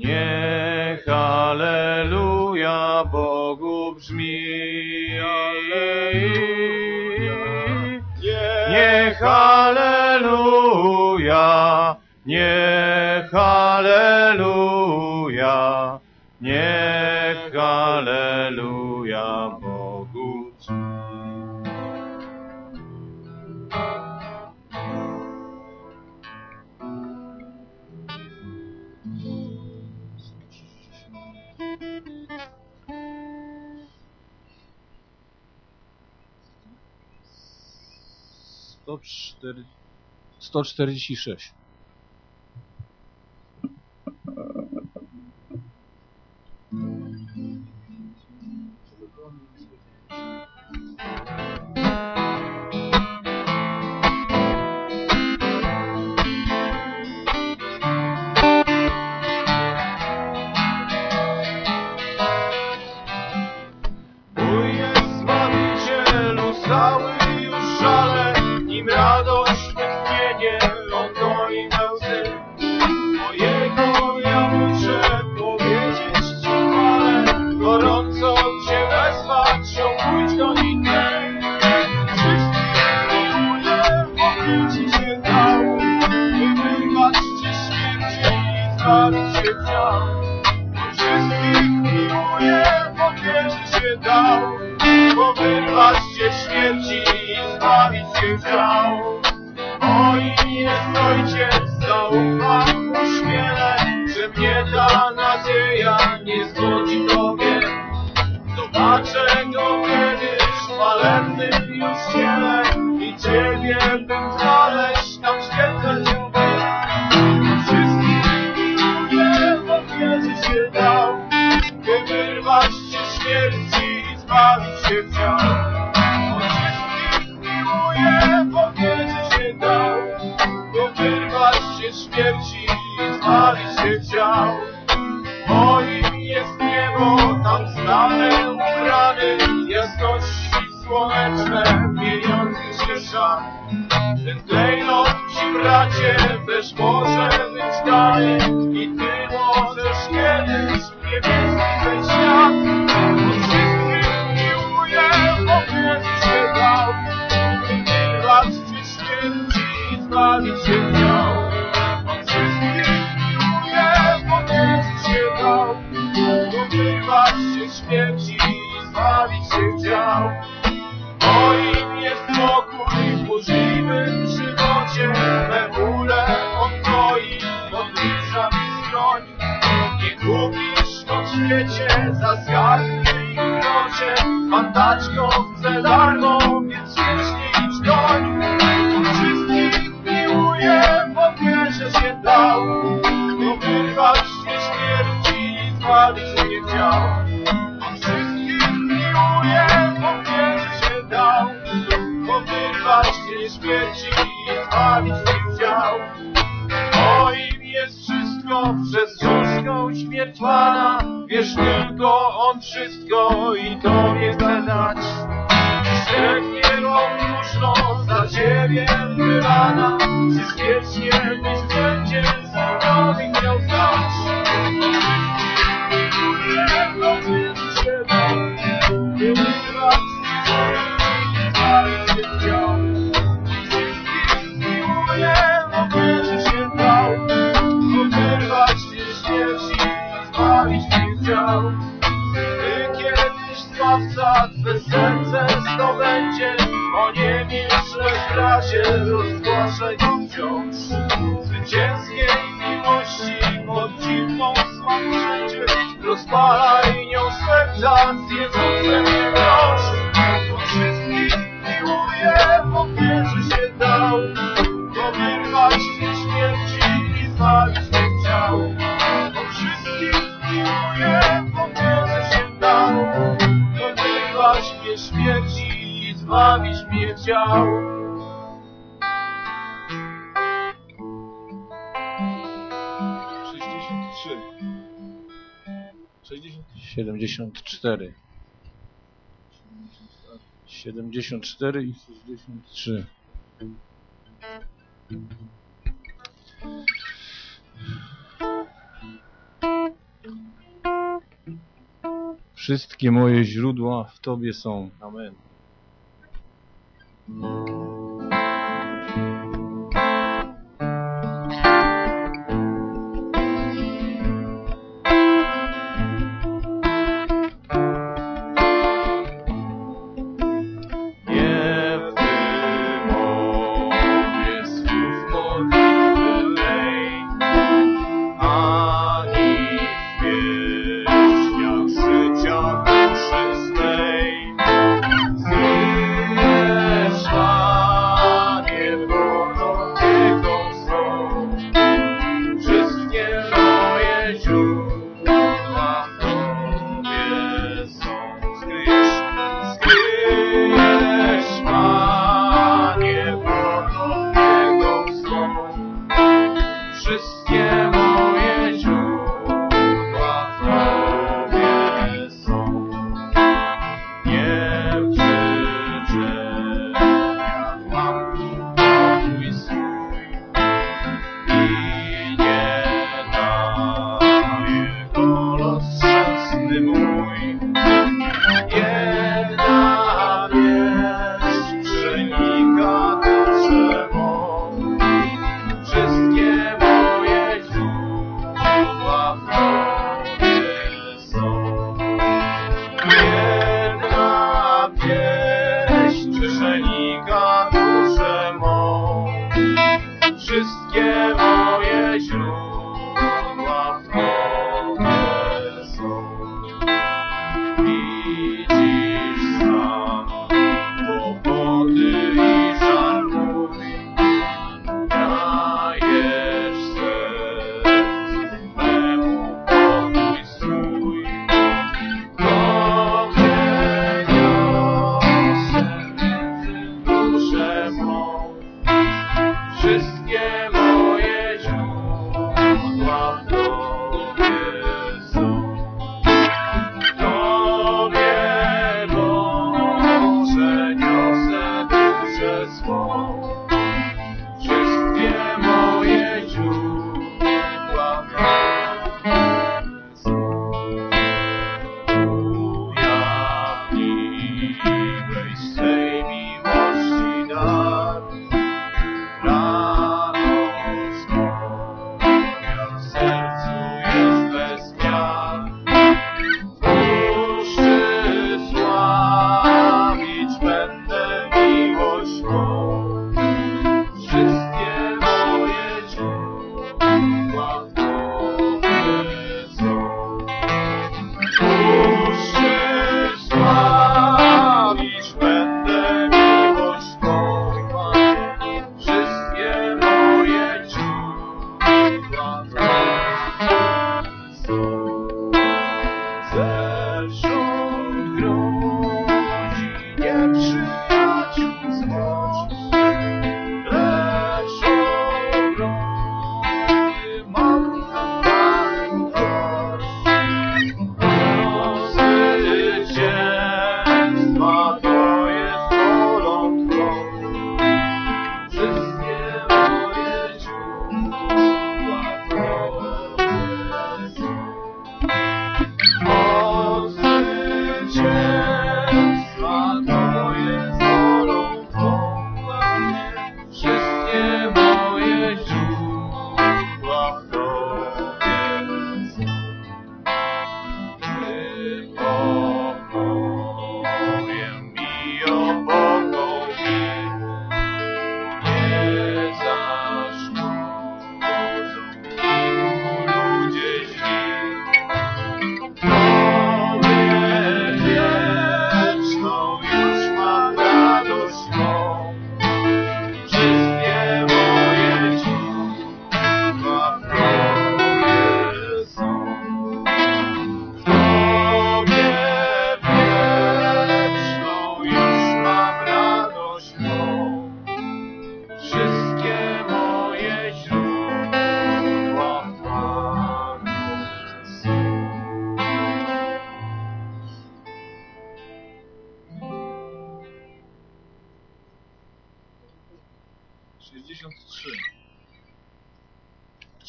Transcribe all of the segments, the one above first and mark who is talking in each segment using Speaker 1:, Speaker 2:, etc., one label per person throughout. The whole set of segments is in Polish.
Speaker 1: Niech Alleluja Bogu brzmi. Niech Alleluja, niech Alleluja, niech
Speaker 2: 104, 146.
Speaker 1: down. słoneczne, pieniądze się szar. Ten klejnot ci bracie też może być dalej. Zgarnij, proszę, pantaczko, darmo Zbawiłaś mnie śmierci i zbawisz mnie ciało. Sześćdziesiąt trzy. Sześćdziesiąt... Siedemdziesiąt cztery. Siedemdziesiąt cztery i
Speaker 2: sześćdziesiąt trzy. Wszystkie moje źródła w Tobie są. Amen.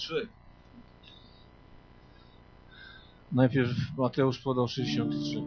Speaker 2: 63. Najpierw Mateusz podał 63.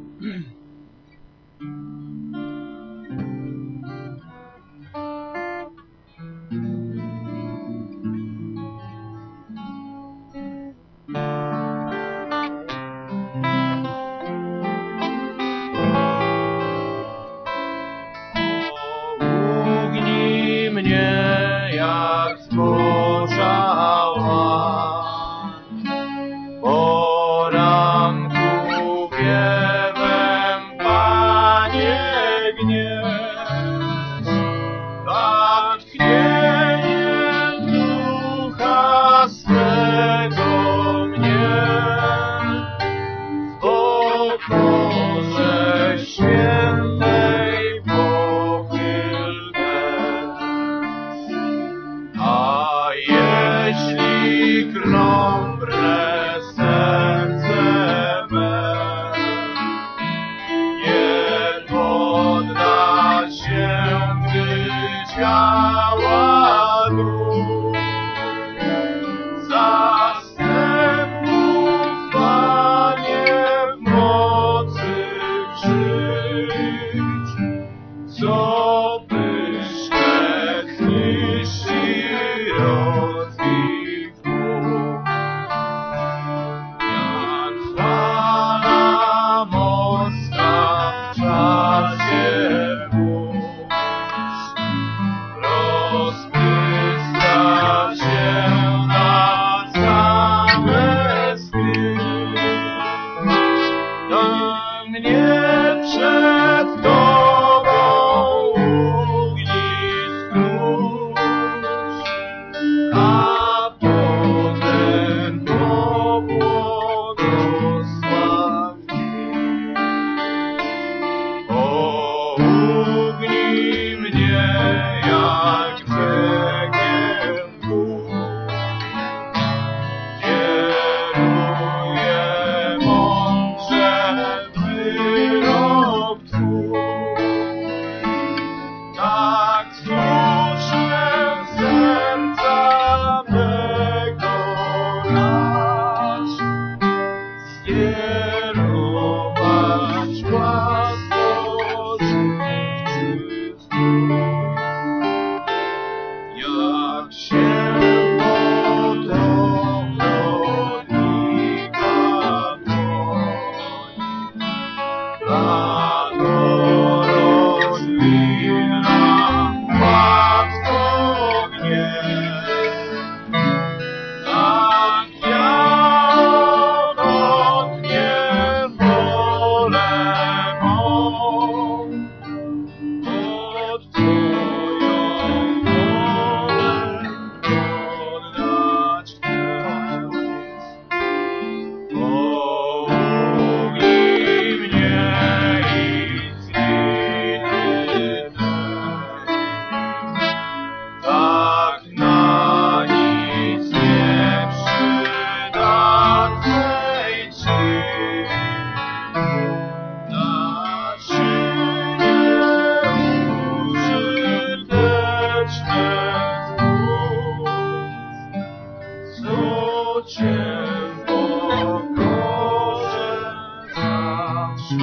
Speaker 2: 66.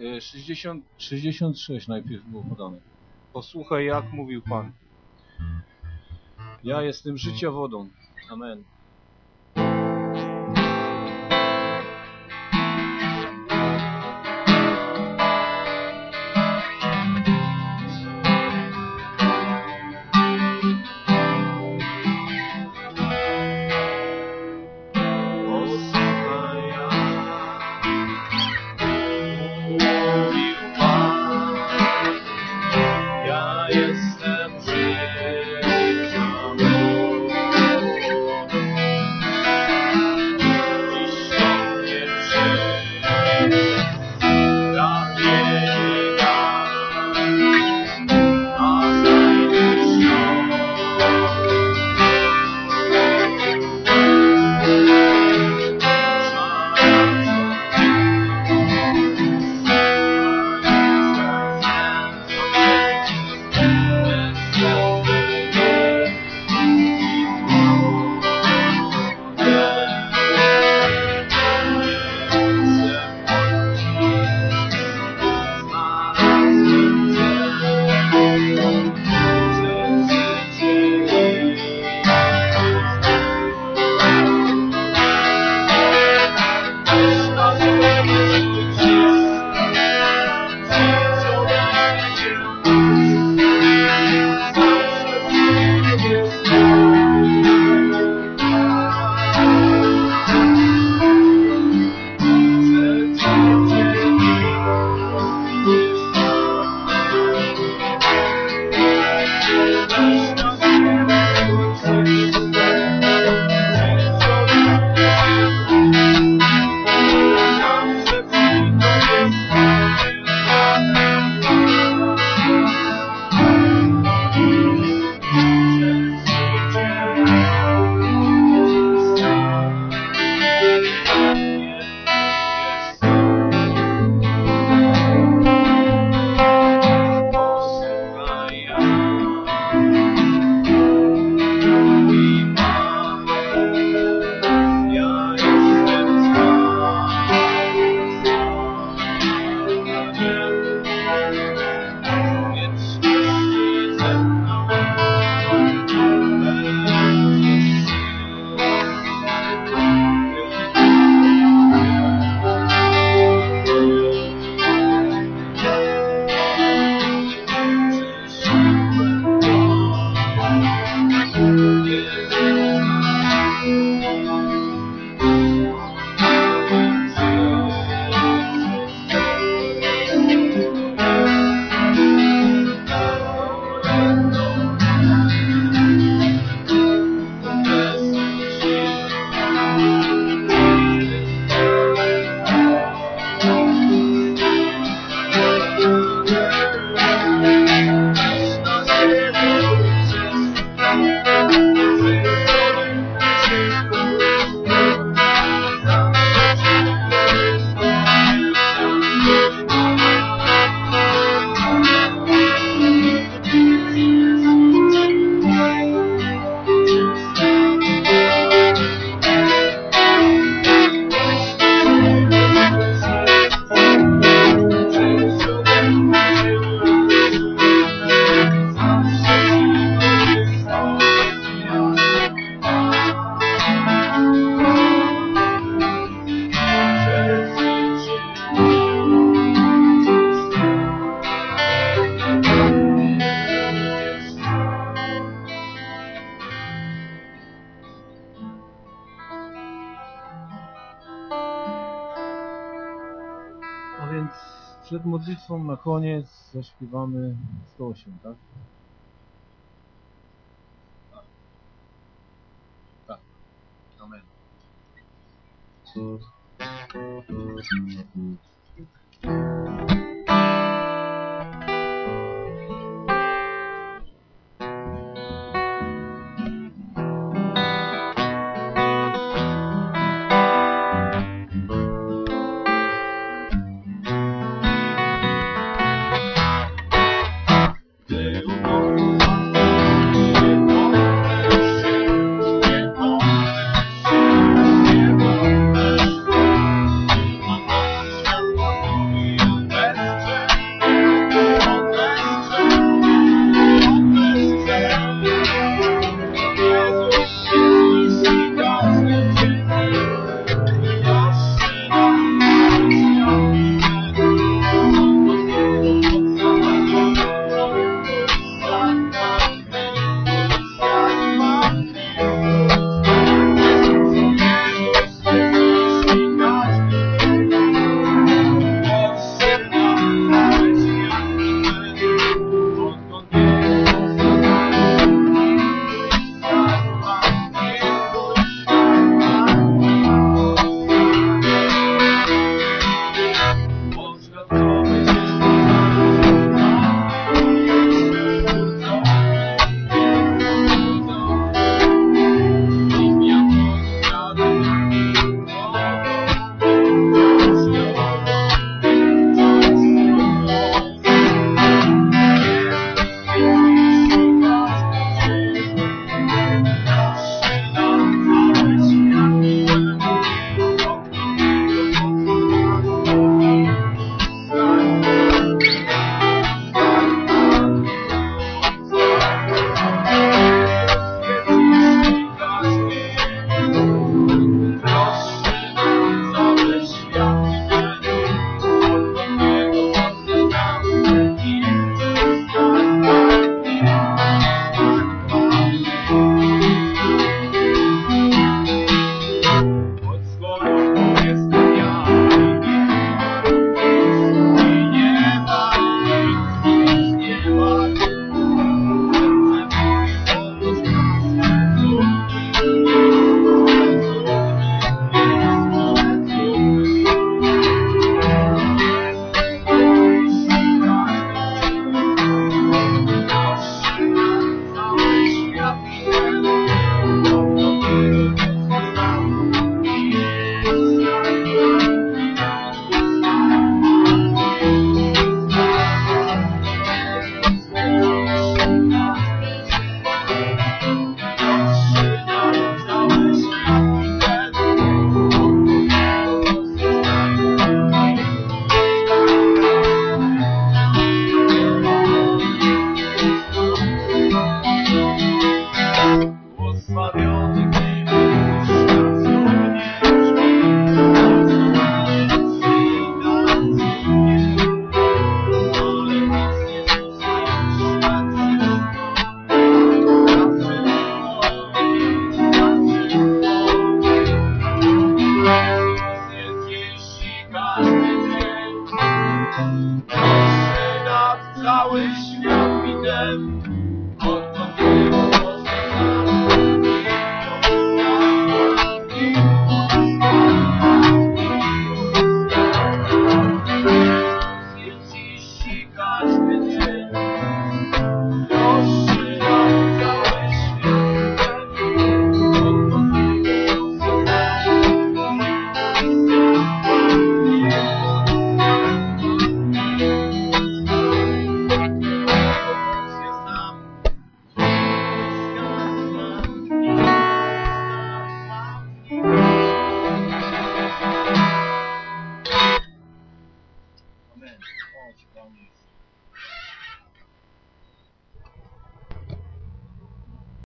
Speaker 2: E, 60, 66 najpierw było podane. Posłuchaj, jak mówił Pan. Ja jestem życia wodą. Amen przed modlitwą na koniec zaśpiewamy 108, tak? Tak. tak. Amen. Thank.